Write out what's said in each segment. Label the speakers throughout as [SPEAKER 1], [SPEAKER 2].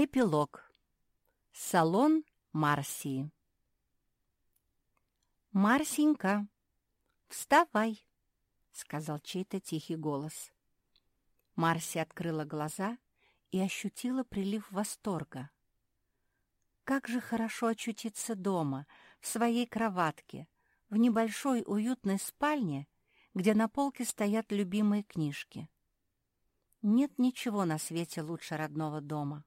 [SPEAKER 1] Эпилог. Салон Марсии. «Марсенька, вставай!» — сказал чей-то тихий голос. Марси открыла глаза и ощутила прилив восторга. Как же хорошо очутиться дома, в своей кроватке, в небольшой уютной спальне, где на полке стоят любимые книжки. Нет ничего на свете лучше родного дома.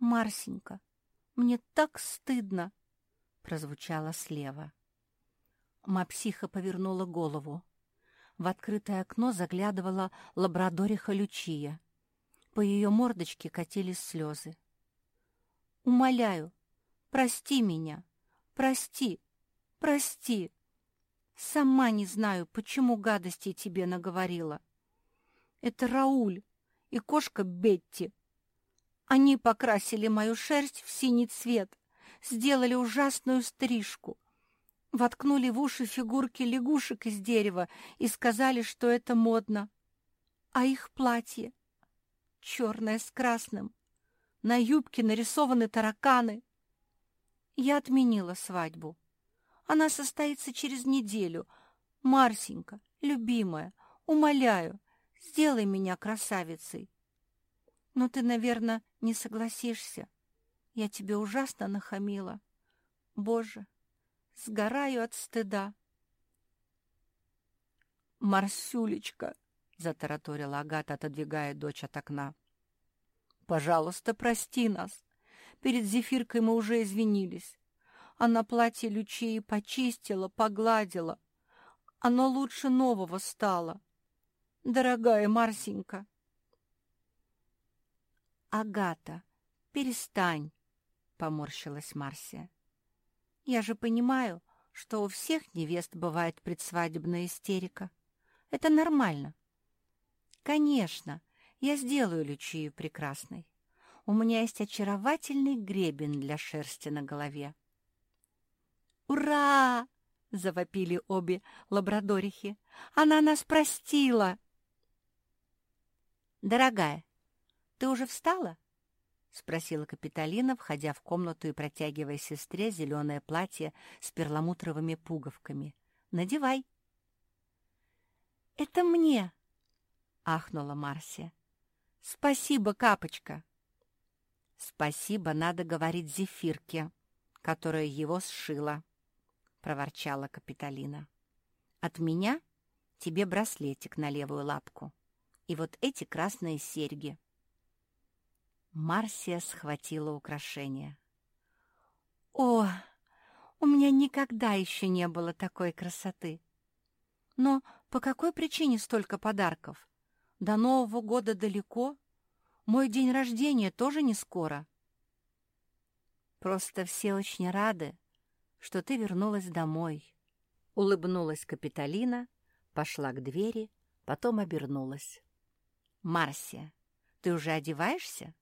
[SPEAKER 1] «Марсенька, мне так стыдно!» — прозвучало слева. Мапсиха повернула голову. В открытое окно заглядывала лабрадориха Лючия. По ее мордочке катились слезы. «Умоляю, прости меня, прости, прости. Сама не знаю, почему гадости тебе наговорила. Это Рауль и кошка Бетти они покрасили мою шерсть в синий цвет, сделали ужасную стрижку, воткнули в уши фигурки лягушек из дерева и сказали, что это модно. А их платье черное с красным, на юбке нарисованы тараканы. Я отменила свадьбу. Она состоится через неделю. Марсенька, любимая, умоляю, сделай меня красавицей. Но ты, наверное, не согласишься. Я тебе ужасно нахамила. Боже, сгораю от стыда. «Марсюлечка!» — затараторила Агата, отодвигая дочь от окна. «Пожалуйста, прости нас. Перед Зефиркой мы уже извинились. Она платье Лючии почистила, погладила. Оно лучше нового стало. Дорогая Марсенька, «Агата, перестань!» — поморщилась Марсия. «Я же понимаю, что у всех невест бывает предсвадебная истерика. Это нормально. Конечно, я сделаю Лючию прекрасной. У меня есть очаровательный гребень для шерсти на голове». «Ура!» — завопили обе лабрадорихи. «Она нас простила!» «Дорогая, «Ты уже встала?» — спросила Капитолина, входя в комнату и протягивая сестре зеленое платье с перламутровыми пуговками. «Надевай!» «Это мне!» — ахнула Марсия. «Спасибо, Капочка!» «Спасибо надо говорить Зефирке, которая его сшила», — проворчала Капитолина. «От меня тебе браслетик на левую лапку и вот эти красные серьги». Марсия схватила украшение. «О, у меня никогда еще не было такой красоты! Но по какой причине столько подарков? До Нового года далеко, мой день рождения тоже не скоро. Просто все очень рады, что ты вернулась домой. Улыбнулась Капитолина, пошла к двери, потом обернулась. «Марсия, ты уже одеваешься?»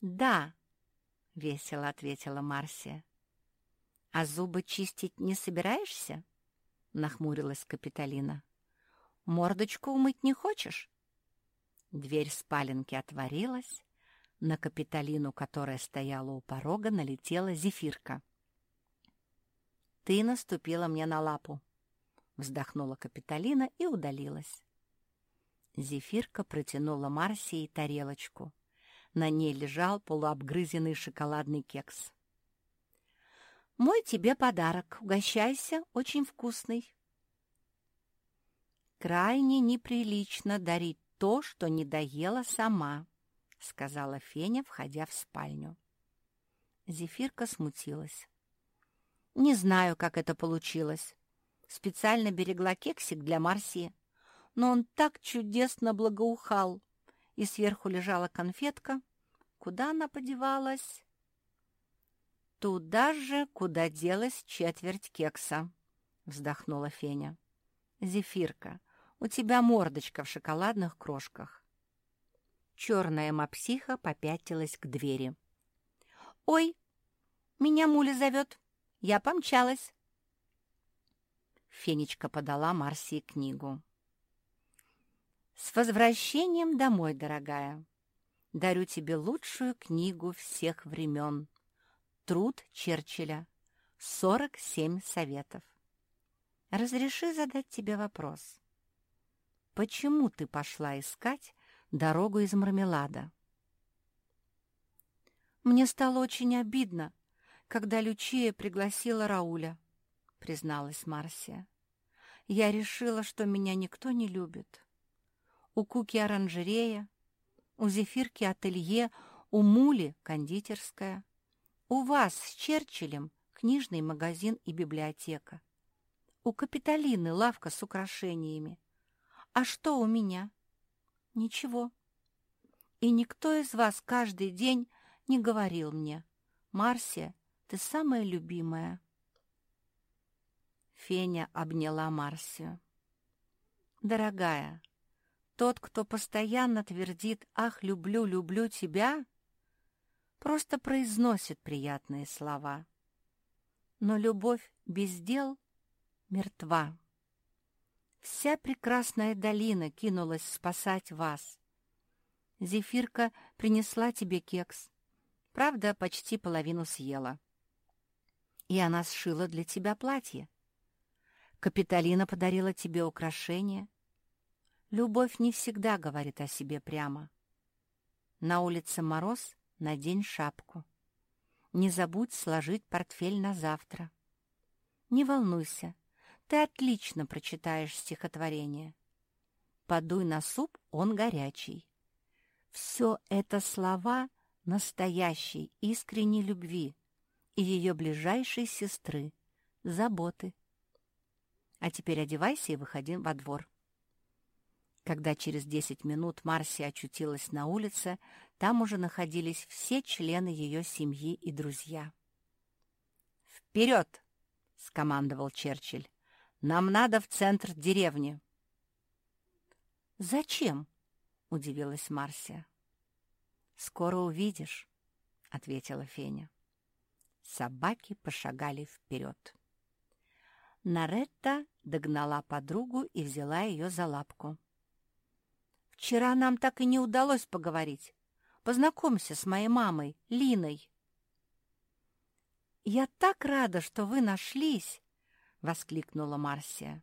[SPEAKER 1] «Да», — весело ответила Марсия. «А зубы чистить не собираешься?» — нахмурилась Капитолина. «Мордочку умыть не хочешь?» Дверь спаленки отворилась. На Капитолину, которая стояла у порога, налетела зефирка. «Ты наступила мне на лапу», — вздохнула Капитолина и удалилась. Зефирка протянула Марсии тарелочку — на ней лежал полуобгрызенный шоколадный кекс. «Мой тебе подарок. Угощайся, очень вкусный». «Крайне неприлично дарить то, что не доела сама», — сказала Феня, входя в спальню. Зефирка смутилась. «Не знаю, как это получилось. Специально берегла кексик для Марси, но он так чудесно благоухал, и сверху лежала конфетка. Куда она подевалась? «Туда же, куда делась четверть кекса», — вздохнула Феня. «Зефирка, у тебя мордочка в шоколадных крошках». Черная мапсиха попятилась к двери. «Ой, меня Муля зовет. Я помчалась». Фенечка подала Марсии книгу. «С возвращением домой, дорогая. дарю тебе лучшую книгу всех времен. Труд Черчилля. 47 советов. Разреши задать тебе вопрос. Почему ты пошла искать дорогу из мармелада? Мне стало очень обидно, когда Лючия пригласила Рауля, призналась Марсия. Я решила, что меня никто не любит. У Куки оранжерея, у Зефирки ателье, у Мули кондитерская. У вас с Черчиллем книжный магазин и библиотека. У Капитолины лавка с украшениями. А что у меня? Ничего. И никто из вас каждый день не говорил мне, «Марсия, ты самая любимая». Феня обняла Марсию. «Дорогая, тот, кто постоянно твердит «Ах, люблю, люблю тебя», просто произносит приятные слова. Но любовь без дел мертва. Вся прекрасная долина кинулась спасать вас. Зефирка принесла тебе кекс. Правда, почти половину съела. И она сшила для тебя платье. Капитолина подарила тебе украшение. Любовь не всегда говорит о себе прямо. На улице мороз, надень шапку. Не забудь сложить портфель на завтра. Не волнуйся, ты отлично прочитаешь стихотворение. Подуй на суп, он горячий. Все это слова настоящей искренней любви и ее ближайшей сестры, заботы. А теперь одевайся и выходи во двор. Когда через десять минут Марси очутилась на улице, там уже находились все члены ее семьи и друзья. «Вперед!» — скомандовал Черчилль. «Нам надо в центр деревни». «Зачем?» — удивилась Марсия. «Скоро увидишь», — ответила Феня. Собаки пошагали вперед. Наретта догнала подругу и взяла ее за лапку. «Вчера нам так и не удалось поговорить. Познакомься с моей мамой, Линой». «Я так рада, что вы нашлись!» — воскликнула Марсия.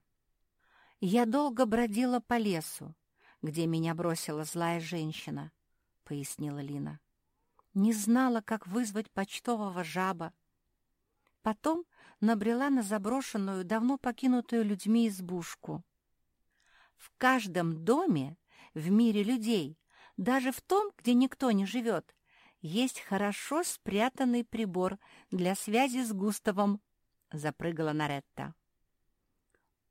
[SPEAKER 1] «Я долго бродила по лесу, где меня бросила злая женщина», — пояснила Лина. «Не знала, как вызвать почтового жаба. Потом набрела на заброшенную, давно покинутую людьми избушку. В каждом доме в мире людей, даже в том, где никто не живет, есть хорошо спрятанный прибор для связи с Густавом, — запрыгала Наретта.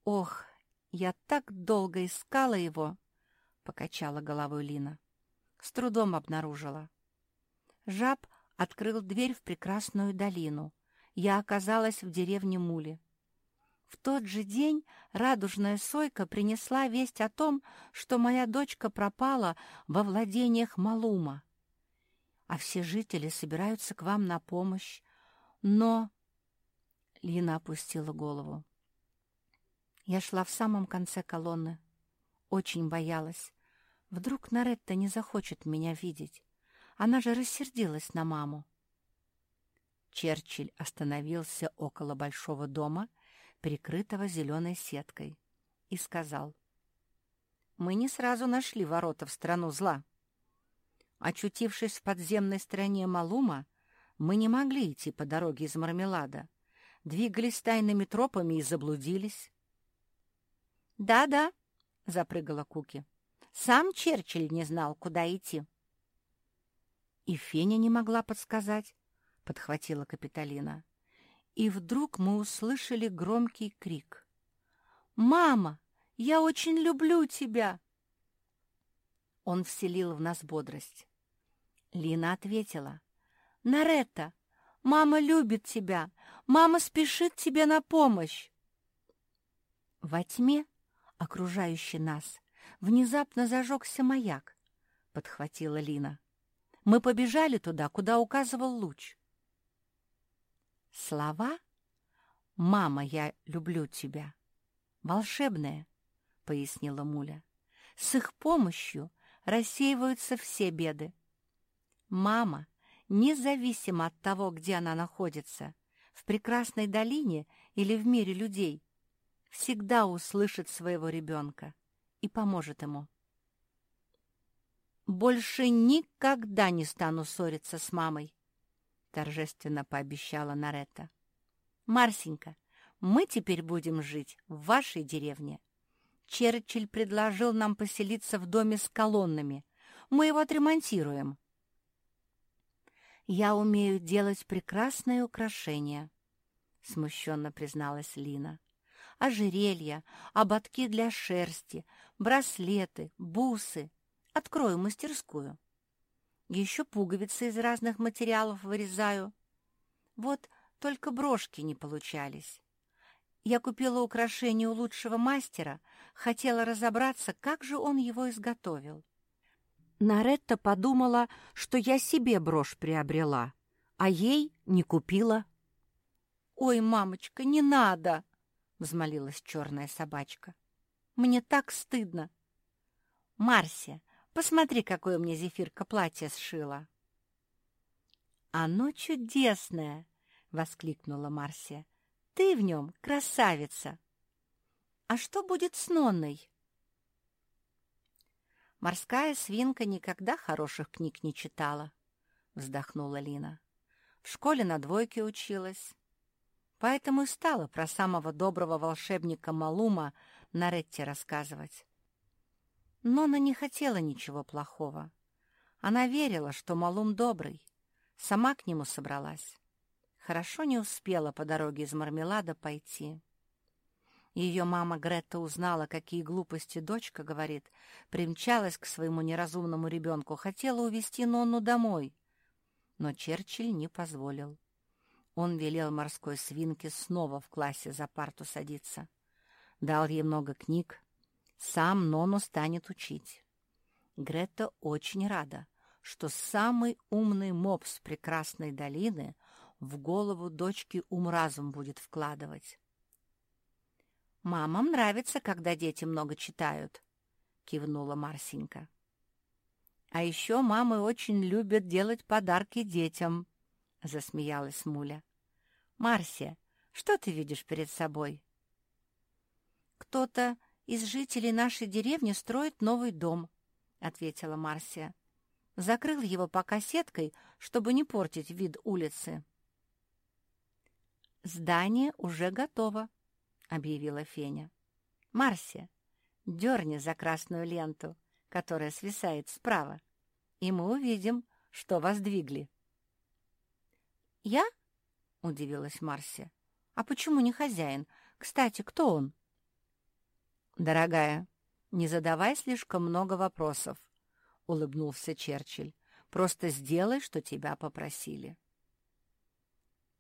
[SPEAKER 1] «Ох, я так долго искала его!» — покачала головой Лина. С трудом обнаружила. Жаб открыл дверь в прекрасную долину — я оказалась в деревне Мули. В тот же день радужная сойка принесла весть о том, что моя дочка пропала во владениях Малума. А все жители собираются к вам на помощь. Но... Лина опустила голову. Я шла в самом конце колонны. Очень боялась. Вдруг Наретта не захочет меня видеть. Она же рассердилась на маму. Черчилль остановился около большого дома, прикрытого зеленой сеткой, и сказал, «Мы не сразу нашли ворота в страну зла. Очутившись в подземной стране Малума, мы не могли идти по дороге из Мармелада, двигались тайными тропами и заблудились». «Да-да», — запрыгала Куки, — «сам Черчилль не знал, куда идти». И Феня не могла подсказать, — подхватила Капитолина. И вдруг мы услышали громкий крик. «Мама, я очень люблю тебя!» Он вселил в нас бодрость. Лина ответила. «Наретта, мама любит тебя! Мама спешит тебе на помощь!» Во тьме, окружающей нас, внезапно зажегся маяк, — подхватила Лина. Мы побежали туда, куда указывал луч. Слова «Мама, я люблю тебя» волшебные, пояснила Муля. С их помощью рассеиваются все беды. Мама, независимо от того, где она находится, в прекрасной долине или в мире людей, всегда услышит своего ребенка и поможет ему. «Больше никогда не стану ссориться с мамой», — торжественно пообещала Наретта. «Марсенька, мы теперь будем жить в вашей деревне. Черчилль предложил нам поселиться в доме с колоннами. Мы его отремонтируем». «Я умею делать прекрасные украшения», — смущенно призналась Лина. «Ожерелья, ободки для шерсти, браслеты, бусы. Открою мастерскую. Еще пуговицы из разных материалов вырезаю. Вот только брошки не получались. Я купила украшение у лучшего мастера, хотела разобраться, как же он его изготовил. Наретта подумала, что я себе брошь приобрела, а ей не купила. «Ой, мамочка, не надо!» — взмолилась черная собачка. «Мне так стыдно!» «Марсия, посмотри, какое мне зефирка платье сшила!» «Оно чудесное!» — воскликнула Марсия. Ты в нем красавица. А что будет с Нонной? Морская свинка никогда хороших книг не читала, вздохнула Лина. В школе на двойке училась. Поэтому и стала про самого доброго волшебника Малума на Ретте рассказывать. Нона не хотела ничего плохого. Она верила, что Малум добрый. Сама к нему собралась. Хорошо не успела по дороге из Мармелада пойти. Ее мама Гретта узнала, какие глупости дочка говорит, примчалась к своему неразумному ребенку, хотела увезти Нонну домой. Но Черчилль не позволил. Он велел морской свинке снова в классе за парту садиться. Дал ей много книг. Сам Нону станет учить. Гретта очень рада, что самый умный мопс прекрасной долины — в голову дочки ум-разум будет вкладывать. «Мамам нравится, когда дети много читают», — кивнула Марсенька. «А еще мамы очень любят делать подарки детям», — засмеялась Муля. «Марсия, что ты видишь перед собой?» «Кто-то из жителей нашей деревни строит новый дом», — ответила Марсия. Закрыл его пока сеткой, чтобы не портить вид улицы. «Здание уже готово», — объявила Феня. «Марсия, дерни за красную ленту, которая свисает справа, и мы увидим, что воздвигли». «Я?» — удивилась Марсия. «А почему не хозяин? Кстати, кто он?» «Дорогая, не задавай слишком много вопросов», — улыбнулся Черчилль. «Просто сделай, что тебя попросили».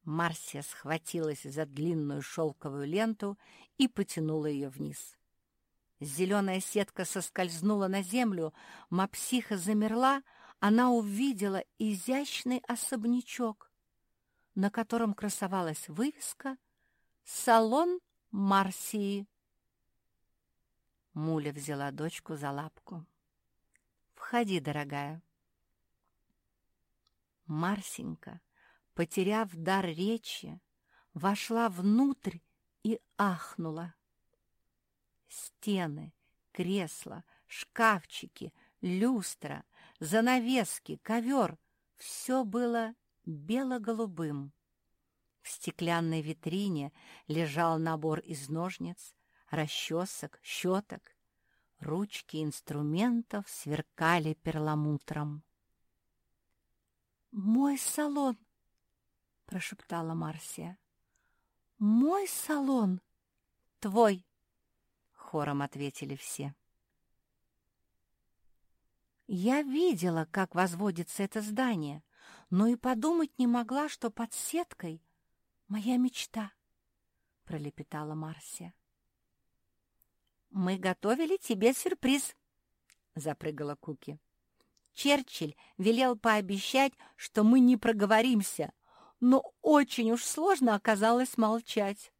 [SPEAKER 1] Марсия схватилась за длинную шелковую ленту и потянула ее вниз. Зеленая сетка соскользнула на землю, мапсиха замерла, она увидела изящный особнячок, на котором красовалась вывеска «Салон Марсии». Муля взяла дочку за лапку. «Входи, дорогая». Марсенька потеряв дар речи, вошла внутрь и ахнула. Стены, кресла, шкафчики, люстра, занавески, ковер — все было бело-голубым. В стеклянной витрине лежал набор из ножниц, расчесок, щеток. Ручки инструментов сверкали перламутром. «Мой салон!» прошептала Марсия. «Мой салон!» «Твой!» — хором ответили все. Я видела, как возводится это здание, но и подумать не могла, что под сеткой моя мечта, — пролепетала Марсия. «Мы готовили тебе сюрприз», — запрыгала Куки. «Черчилль велел пообещать, что мы не проговоримся, но очень уж сложно оказалось молчать.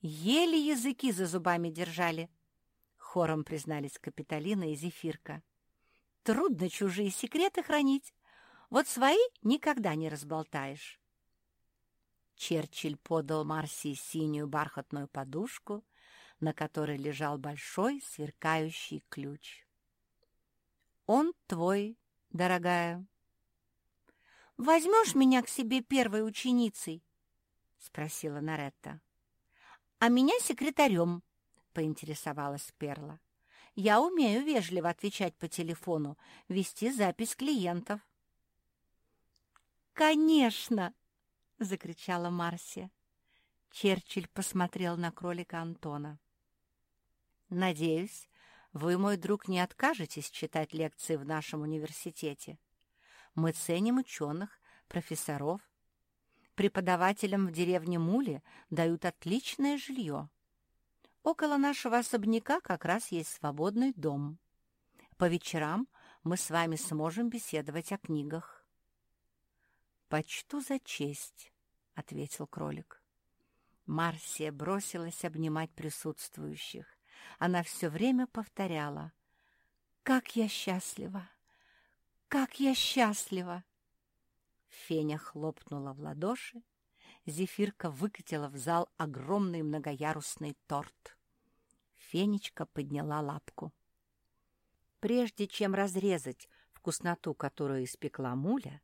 [SPEAKER 1] Еле языки за зубами держали, хором признались Капитолина и Зефирка. Трудно чужие секреты хранить. Вот свои никогда не разболтаешь. Черчилль подал Марси синюю бархатную подушку, на которой лежал большой сверкающий ключ. «Он твой, дорогая». «Возьмешь меня к себе первой ученицей?» — спросила Наретта. «А меня секретарем», — поинтересовалась Перла. «Я умею вежливо отвечать по телефону, вести запись клиентов». «Конечно!» — закричала Марсия. Черчилль посмотрел на кролика Антона. «Надеюсь, вы, мой друг, не откажетесь читать лекции в нашем университете. Мы ценим ученых, профессоров. Преподавателям в деревне Муле дают отличное жилье. Около нашего особняка как раз есть свободный дом. По вечерам мы с вами сможем беседовать о книгах. «Почту за честь», — ответил кролик. Марсия бросилась обнимать присутствующих. Она все время повторяла «Как я счастлива! Как я счастлива!» Феня хлопнула в ладоши. Зефирка выкатила в зал огромный многоярусный торт. Фенечка подняла лапку. Прежде чем разрезать вкусноту, которую испекла муля,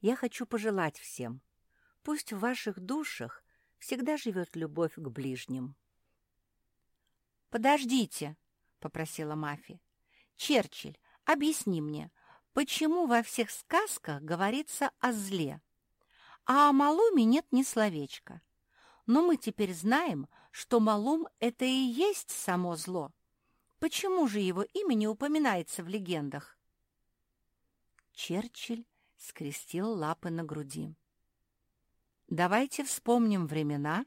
[SPEAKER 1] я хочу пожелать всем, пусть в ваших душах всегда живет любовь к ближним. «Подождите», — попросила Мафи. «Черчилль, объясни мне, почему во всех сказках говорится о зле, а о Малуме нет ни словечка? Но мы теперь знаем, что Малум — это и есть само зло. Почему же его имя не упоминается в легендах?» Черчилль скрестил лапы на груди. Давайте вспомним времена,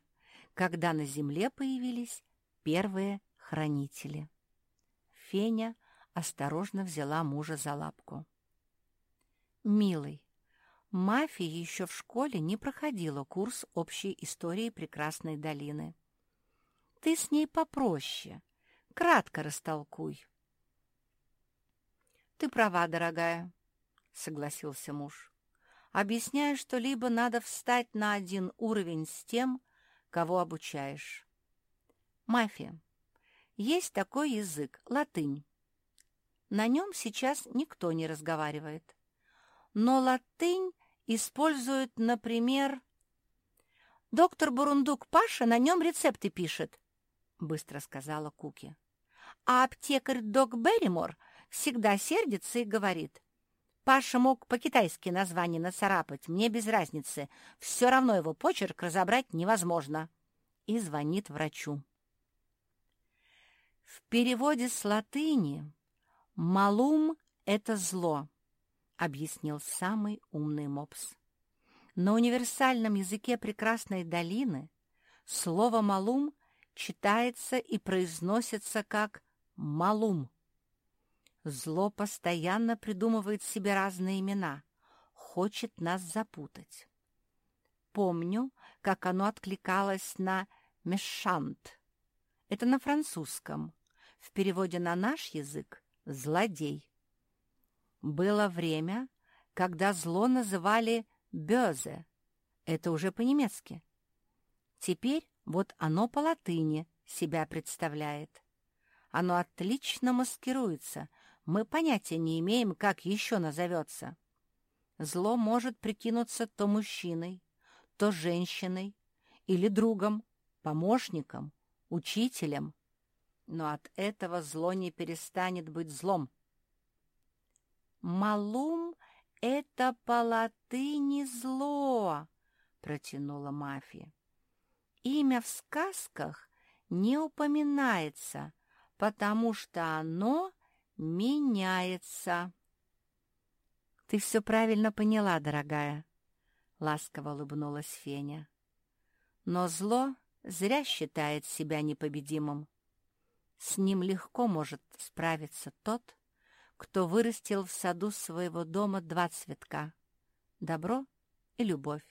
[SPEAKER 1] когда на земле появились первые хранители. Феня осторожно взяла мужа за лапку. «Милый, Мафия еще в школе не проходила курс общей истории прекрасной долины. Ты с ней попроще, кратко растолкуй». «Ты права, дорогая», — согласился муж. «Объясняю, что либо надо встать на один уровень с тем, кого обучаешь. Мафия. Есть такой язык — латынь. На нем сейчас никто не разговаривает. Но латынь используют, например... «Доктор Бурундук Паша на нем рецепты пишет», — быстро сказала Куки. А аптекарь Док Берримор всегда сердится и говорит, Паша мог по-китайски название нацарапать, мне без разницы. Все равно его почерк разобрать невозможно. И звонит врачу. В переводе с латыни «малум» — это зло, объяснил самый умный мопс. На универсальном языке прекрасной долины слово «малум» читается и произносится как «малум». Зло постоянно придумывает себе разные имена, хочет нас запутать. Помню, как оно откликалось на «мешант». Это на французском. В переводе на наш язык — «злодей». Было время, когда зло называли «бёзе». Это уже по-немецки. Теперь вот оно по латыни себя представляет. Оно отлично маскируется — мы понятия не имеем, как еще назовется. Зло может прикинуться то мужчиной, то женщиной или другом, помощником, учителем. Но от этого зло не перестанет быть злом. «Малум — это по латыни зло», — протянула мафия. «Имя в сказках не упоминается, потому что оно — меняется. Ты все правильно поняла, дорогая, — ласково улыбнулась Феня. Но зло зря считает себя непобедимым. С ним легко может справиться тот, кто вырастил в саду своего дома два цветка — добро и любовь.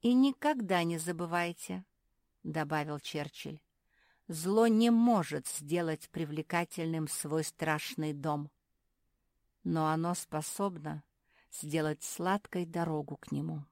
[SPEAKER 1] «И никогда не забывайте», — добавил Черчилль, Зло не может сделать привлекательным свой страшный дом. Но оно способно сделать сладкой дорогу к нему.